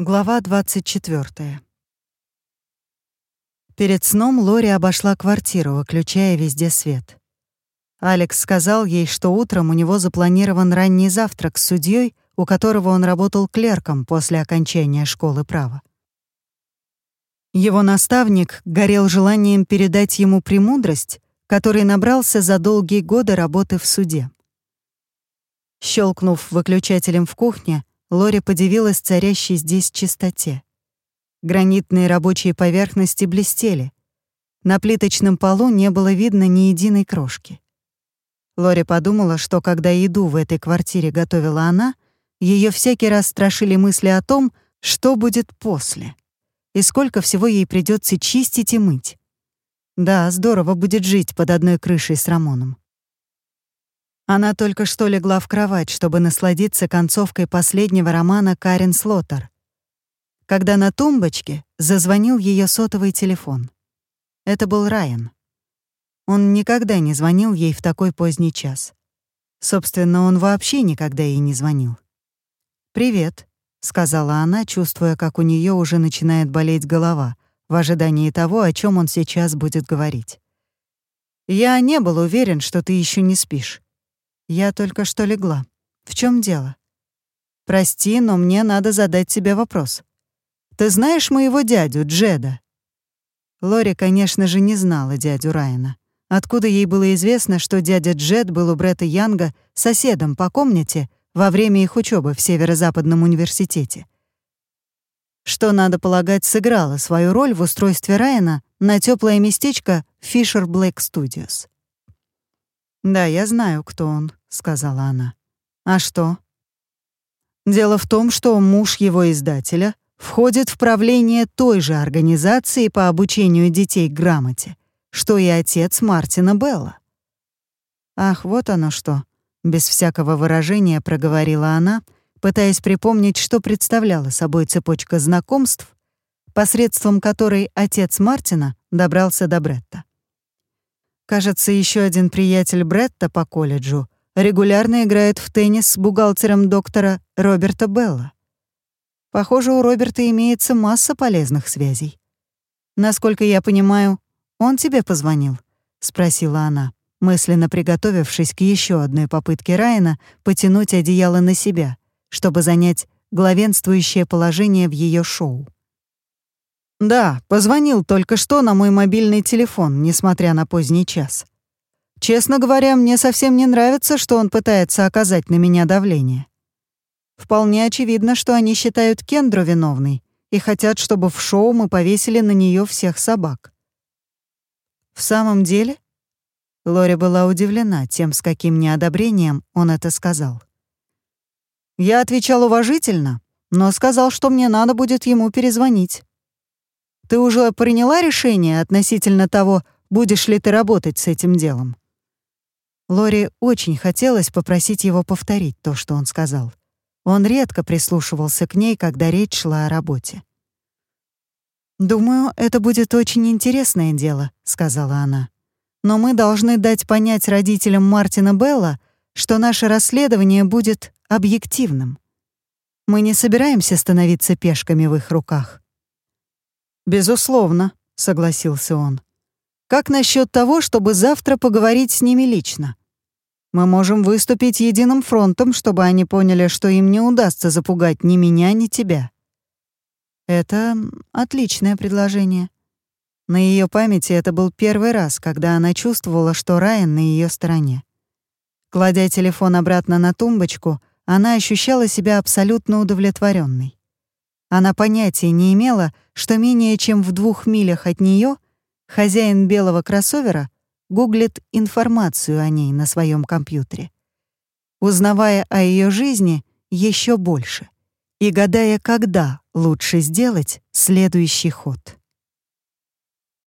Глава 24. Перед сном Лори обошла квартиру, выключая везде свет. Алекс сказал ей, что утром у него запланирован ранний завтрак с судьей, у которого он работал клерком после окончания школы права. Его наставник горел желанием передать ему премудрость, который набрался за долгие годы работы в суде. Щелкнув выключателем в кухне, Лори подивилась царящей здесь чистоте. Гранитные рабочие поверхности блестели. На плиточном полу не было видно ни единой крошки. Лори подумала, что когда еду в этой квартире готовила она, ее всякий раз страшили мысли о том, что будет после, и сколько всего ей придется чистить и мыть. Да, здорово будет жить под одной крышей с Рамоном. Она только что легла в кровать, чтобы насладиться концовкой последнего романа Карен Слоттер, когда на тумбочке зазвонил ее сотовый телефон. Это был Райан. Он никогда не звонил ей в такой поздний час. Собственно, он вообще никогда ей не звонил. «Привет», — сказала она, чувствуя, как у нее уже начинает болеть голова, в ожидании того, о чем он сейчас будет говорить. «Я не был уверен, что ты еще не спишь. Я только что легла. В чем дело? Прости, но мне надо задать тебе вопрос. Ты знаешь моего дядю, Джеда? Лори, конечно же, не знала дядю Райана. Откуда ей было известно, что дядя Джед был у Бретта Янга соседом по комнате во время их учебы в Северо-Западном университете? Что, надо полагать, сыграло свою роль в устройстве Райана на теплое местечко Fisher Black Studios. «Да, я знаю, кто он», — сказала она. «А что?» «Дело в том, что муж его издателя входит в правление той же организации по обучению детей грамоте, что и отец Мартина Белла». «Ах, вот оно что», — без всякого выражения проговорила она, пытаясь припомнить, что представляла собой цепочка знакомств, посредством которой отец Мартина добрался до Бретта. Кажется, еще один приятель Бретта по колледжу регулярно играет в теннис с бухгалтером доктора Роберта Белла. Похоже, у Роберта имеется масса полезных связей. Насколько я понимаю, он тебе позвонил, спросила она, мысленно приготовившись к еще одной попытке Райана потянуть одеяло на себя, чтобы занять главенствующее положение в ее шоу. Да, позвонил только что на мой мобильный телефон, несмотря на поздний час. Честно говоря, мне совсем не нравится, что он пытается оказать на меня давление. Вполне очевидно, что они считают Кендру виновной и хотят, чтобы в шоу мы повесили на нее всех собак. В самом деле? Лори была удивлена тем, с каким неодобрением он это сказал. Я отвечал уважительно, но сказал, что мне надо будет ему перезвонить. Ты уже приняла решение относительно того, будешь ли ты работать с этим делом?» Лори очень хотелось попросить его повторить то, что он сказал. Он редко прислушивался к ней, когда речь шла о работе. «Думаю, это будет очень интересное дело», — сказала она. «Но мы должны дать понять родителям Мартина Белла, что наше расследование будет объективным. Мы не собираемся становиться пешками в их руках». «Безусловно», — согласился он. «Как насчет того, чтобы завтра поговорить с ними лично? Мы можем выступить единым фронтом, чтобы они поняли, что им не удастся запугать ни меня, ни тебя». Это отличное предложение. На ее памяти это был первый раз, когда она чувствовала, что Райан на ее стороне. Кладя телефон обратно на тумбочку, она ощущала себя абсолютно удовлетворенной. Она понятия не имела, что менее чем в двух милях от нее хозяин белого кроссовера гуглит информацию о ней на своем компьютере, узнавая о ее жизни еще больше и гадая, когда лучше сделать следующий ход.